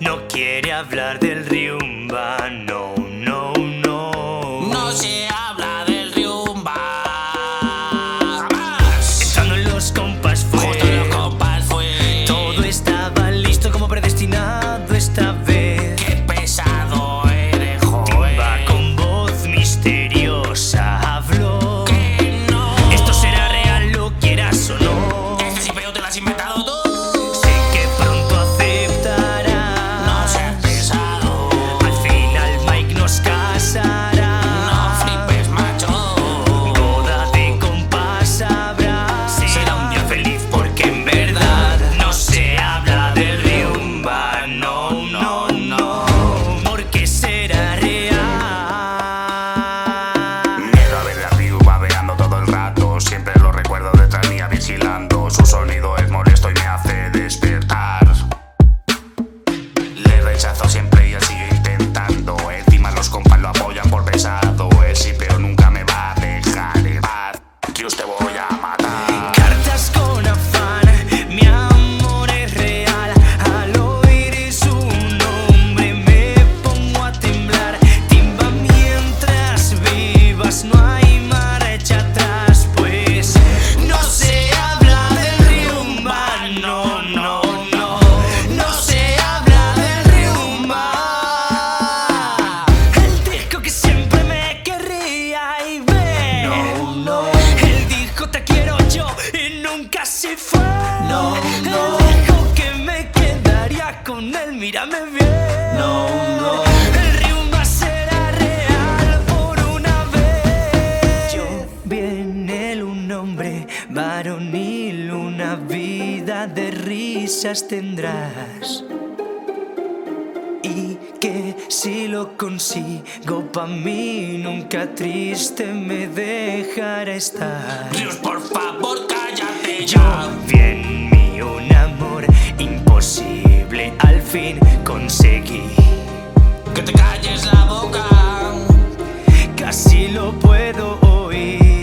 no quiere hablar del riumba, no. rechazo siempre. se. No, no. Dijo que me quedaría con él, mírame bien. No, no. El rumba será real por una vez. Yo vi en él un hombre varonil, una vida de risas tendrás. Y que si lo consigo pa' mí nunca triste me dejará estar. Dios, por favor, yo vi en mí un amor imposible. Al fin conseguí que te calles la boca. Casi lo puedo oír.